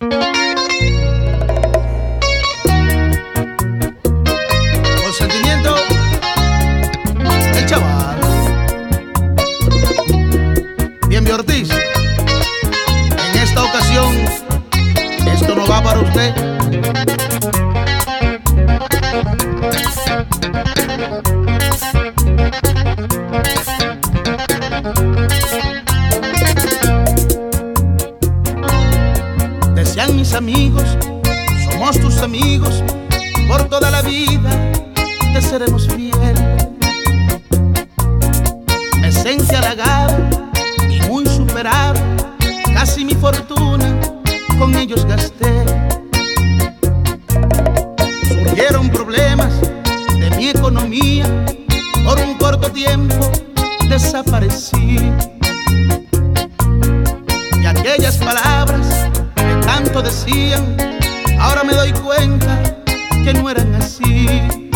Con sentimiento, el chaval. Bien, Ortiz. En esta ocasión, esto no va para usted. Amigos, somos tus amigos, por toda la vida te seremos fiel. Me sentí halagado y muy superado, casi mi fortuna con ellos gasté. Surgieron problemas de mi economía, por un corto tiempo desaparecí. Y aquellas palabras decían, ahora me doy cuenta que no eran así.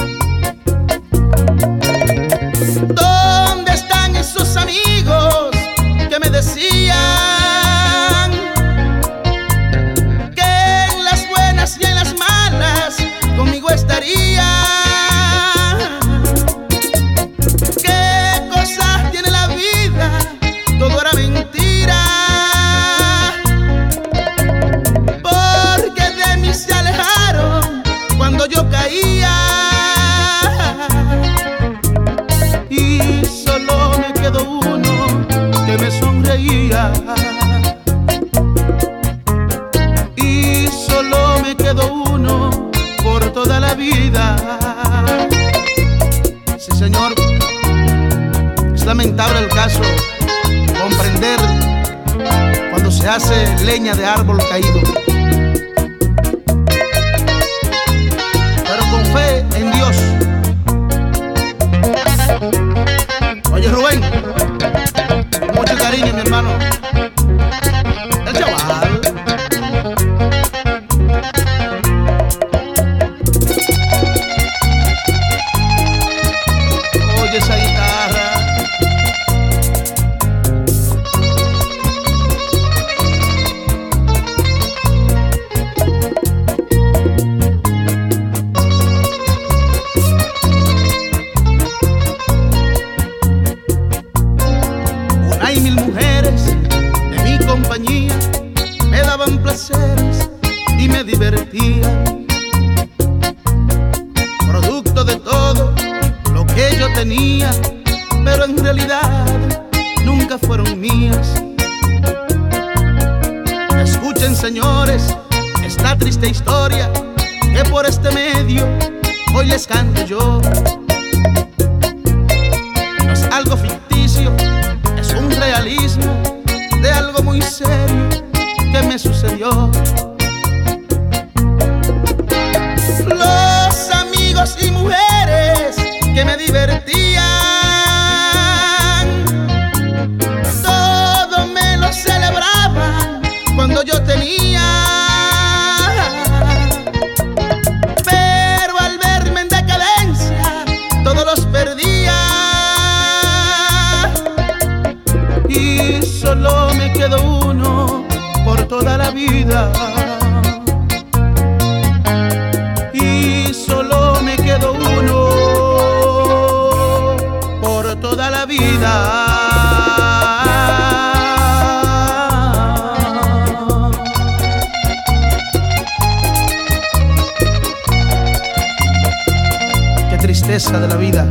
Y solo me quedó uno por toda la vida. Sí, señor. Es lamentable el caso comprender cuando se hace leña de árbol caído. Y mil mujeres de mi compañía me daban placeres y me divertían. Producto de todo lo que yo tenía, pero en realidad nunca fueron mías. Escuchen señores esta triste historia que por este medio hoy les canto yo. Serio que me sucedió. Los amigos y mujeres que me divertían, vida. Y solo me quedó uno por toda la vida. Qué tristeza de la vida.